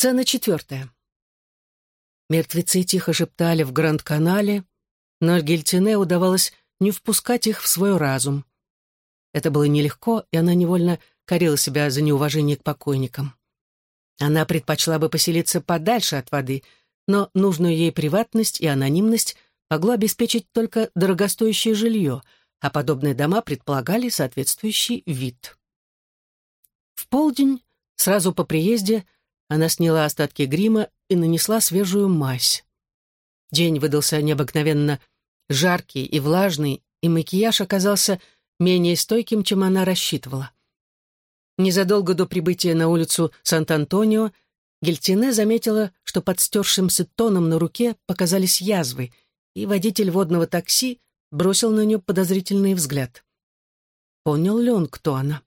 Сцена четвертая. Мертвецы тихо шептали в Гранд-канале, но Гельтине удавалось не впускать их в свой разум. Это было нелегко, и она невольно корила себя за неуважение к покойникам. Она предпочла бы поселиться подальше от воды, но нужную ей приватность и анонимность могло обеспечить только дорогостоящее жилье, а подобные дома предполагали соответствующий вид. В полдень, сразу по приезде, она сняла остатки грима и нанесла свежую мазь. День выдался необыкновенно жаркий и влажный, и макияж оказался менее стойким, чем она рассчитывала. Незадолго до прибытия на улицу Сант-Антонио Гельтине заметила, что под стершимся тоном на руке показались язвы, и водитель водного такси бросил на нее подозрительный взгляд. Понял ли он, кто она?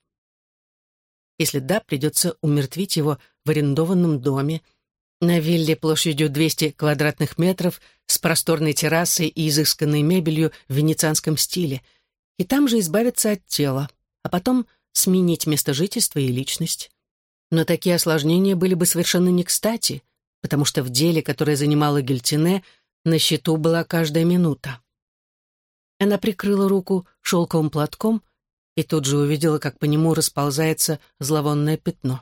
Если да, придется умертвить его в арендованном доме, на вилле площадью 200 квадратных метров с просторной террасой и изысканной мебелью в венецианском стиле, и там же избавиться от тела, а потом сменить место жительства и личность. Но такие осложнения были бы совершенно не кстати, потому что в деле, которое занимало Гельтине, на счету была каждая минута. Она прикрыла руку шелковым платком и тут же увидела, как по нему расползается зловонное пятно.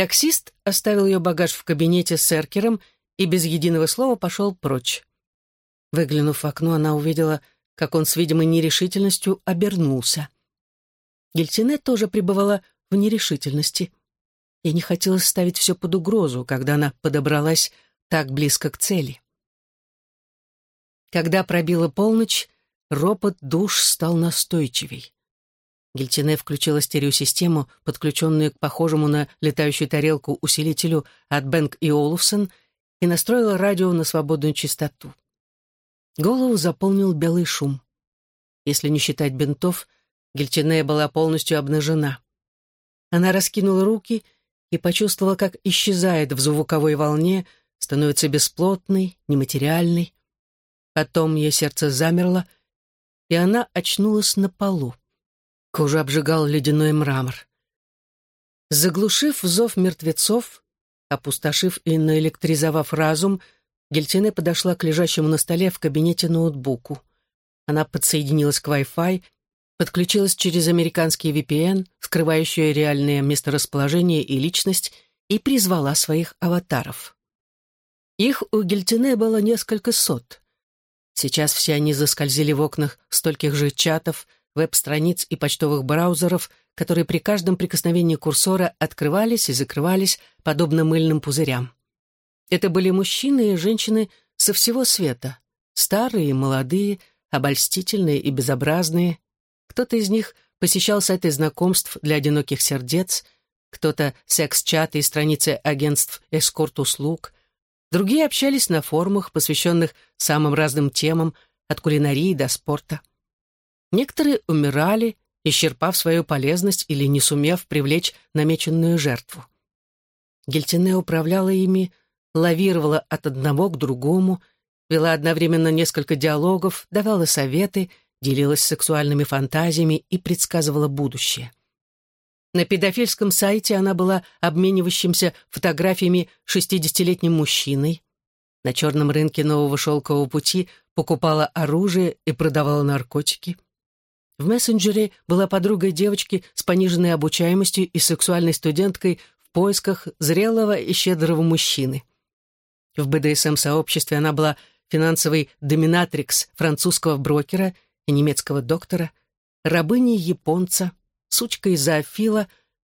Таксист оставил ее багаж в кабинете с эркером и без единого слова пошел прочь. Выглянув в окно, она увидела, как он с видимой нерешительностью обернулся. Гельтине тоже пребывала в нерешительности. Ей не хотелось ставить все под угрозу, когда она подобралась так близко к цели. Когда пробила полночь, ропот душ стал настойчивей. Гельтине включила стереосистему, подключенную к похожему на летающую тарелку усилителю от Бэнк и Олуфсон, и настроила радио на свободную частоту. Голову заполнил белый шум. Если не считать бинтов, Гельтине была полностью обнажена. Она раскинула руки и почувствовала, как исчезает в звуковой волне, становится бесплотной, нематериальной. Потом ее сердце замерло, и она очнулась на полу. Кожу обжигал ледяной мрамор. Заглушив зов мертвецов, опустошив и наэлектризовав разум, Гельтине подошла к лежащему на столе в кабинете ноутбуку. Она подсоединилась к Wi-Fi, подключилась через американский VPN, скрывающий реальное месторасположение и личность, и призвала своих аватаров. Их у Гельтине было несколько сот. Сейчас все они заскользили в окнах стольких же чатов — веб-страниц и почтовых браузеров, которые при каждом прикосновении курсора открывались и закрывались, подобно мыльным пузырям. Это были мужчины и женщины со всего света, старые и молодые, обольстительные и безобразные. Кто-то из них посещал сайты знакомств для одиноких сердец, кто-то секс-чаты и страницы агентств эскорт-услуг, другие общались на форумах, посвященных самым разным темам, от кулинарии до спорта. Некоторые умирали, исчерпав свою полезность или не сумев привлечь намеченную жертву. Гельтине управляла ими, лавировала от одного к другому, вела одновременно несколько диалогов, давала советы, делилась сексуальными фантазиями и предсказывала будущее. На педофильском сайте она была обменивающимся фотографиями шестидесятилетним мужчиной. На черном рынке нового шелкового пути покупала оружие и продавала наркотики. В мессенджере была подругой девочки с пониженной обучаемостью и сексуальной студенткой в поисках зрелого и щедрого мужчины. В БДСМ-сообществе она была финансовой доминатрикс французского брокера и немецкого доктора, рабыней японца, сучкой зоофила,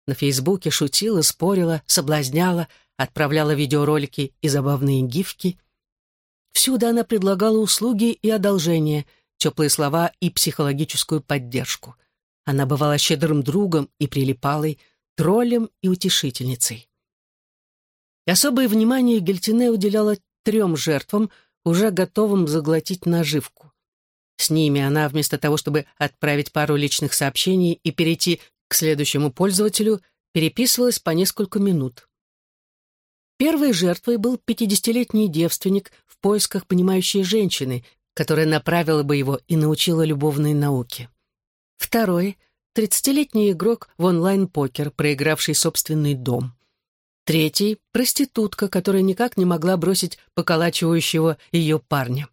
на Фейсбуке шутила, спорила, соблазняла, отправляла видеоролики и забавные гифки. Всюду она предлагала услуги и одолжения — теплые слова и психологическую поддержку. Она бывала щедрым другом и прилипалой, троллем и утешительницей. Особое внимание Гельтине уделяла трем жертвам, уже готовым заглотить наживку. С ними она, вместо того, чтобы отправить пару личных сообщений и перейти к следующему пользователю, переписывалась по несколько минут. Первой жертвой был 50-летний девственник в поисках понимающей женщины, которая направила бы его и научила любовной науке. Второй — тридцатилетний игрок в онлайн-покер, проигравший собственный дом. Третий — проститутка, которая никак не могла бросить поколачивающего ее парня.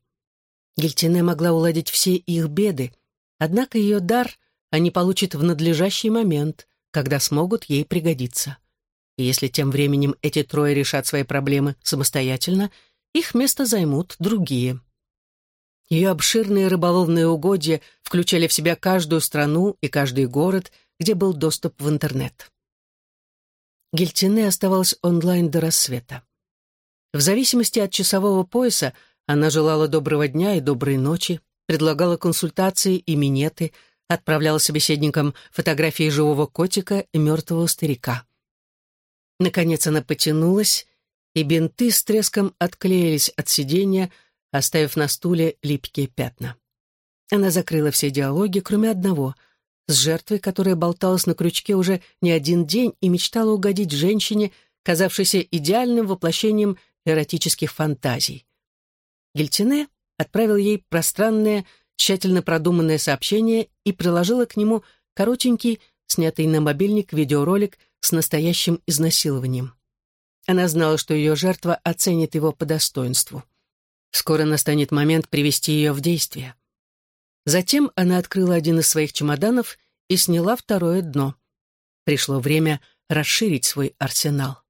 Гильтине могла уладить все их беды, однако ее дар они получат в надлежащий момент, когда смогут ей пригодиться. И если тем временем эти трое решат свои проблемы самостоятельно, их место займут другие. Ее обширные рыболовные угодья включали в себя каждую страну и каждый город, где был доступ в интернет. Гельтине оставалась онлайн до рассвета. В зависимости от часового пояса она желала доброго дня и доброй ночи, предлагала консультации и минеты, отправляла собеседникам фотографии живого котика и мертвого старика. Наконец она потянулась, и бинты с треском отклеились от сиденья, оставив на стуле липкие пятна. Она закрыла все диалоги, кроме одного — с жертвой, которая болталась на крючке уже не один день и мечтала угодить женщине, казавшейся идеальным воплощением эротических фантазий. Гельтине отправил ей пространное, тщательно продуманное сообщение и приложила к нему коротенький, снятый на мобильник видеоролик с настоящим изнасилованием. Она знала, что ее жертва оценит его по достоинству. Скоро настанет момент привести ее в действие. Затем она открыла один из своих чемоданов и сняла второе дно. Пришло время расширить свой арсенал.